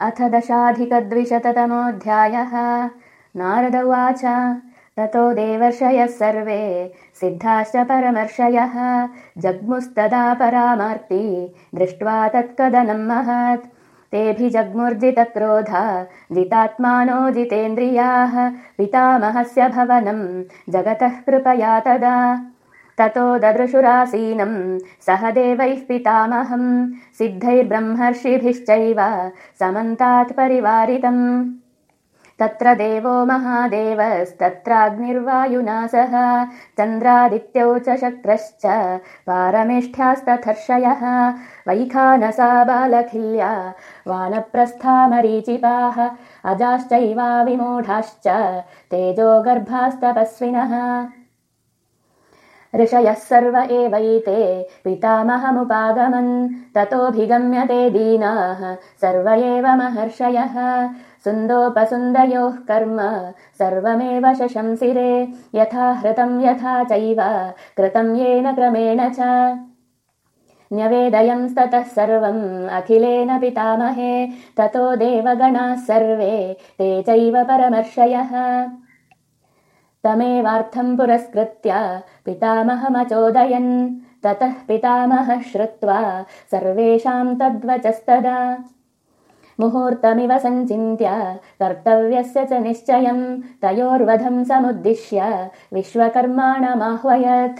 अथ दशाधिकद्विशततमोऽध्यायः। नारद उवाच ततो देवर्षयः सर्वे सिद्धाश्च परमर्षयः। जग्मुस्तदा परामार्ति दृष्ट्वा तत्कदनं महत्। तेऽभिजग्मुर्जितक्रोधा जितात्मानो जितेन्द्रियाः पितामहस्य भवनं जगतः कृपया तदा ततो ददृशुरासीनं सह देवैः पितामहं सिद्धैर्ब्रह्मर्षिभिश्चैव समन्तात् परिवारितम्। तत्र देवो महादेवस्तत्राग्निर्वायुना सह। चन्द्रादित्यौ च शक्रश्च पारमेष्ठ्यास्तथर्षयः। वैखानसा बालखिल्या वानप्रस्थामरीचिपाः अजाश्चैवा विमूढाश्च तेजो गर्भास्तपस्विनः ऋषयः सर्व एवैते। पितामहमुपागमन् ततोऽभिगम्यते दीनाः। सर्व एव महर्षयः। सुन्दोपसुन्दयोः कर्म सर्वमेव शशंसिरे। यथा हृतं यथा चैव। कृतं येन क्रमेण च। न्यवेदयंस्ततः सर्वम्। अखिलेन पितामहे। ततो देवगणाः सर्वे। ते चैव परमर्षयः तमेवार्थम् पुरस्कृत्य पितामहमचोदयन्। ततः पितामहः श्रुत्वा सर्वेषाम् तद्वचस्तदा। मुहूर्तमिव सञ्चिन्त्य कर्तव्यस्य च निश्चयम् तयोर्वधम् समुद्दिश्य विश्वकर्माणमाह्वयत्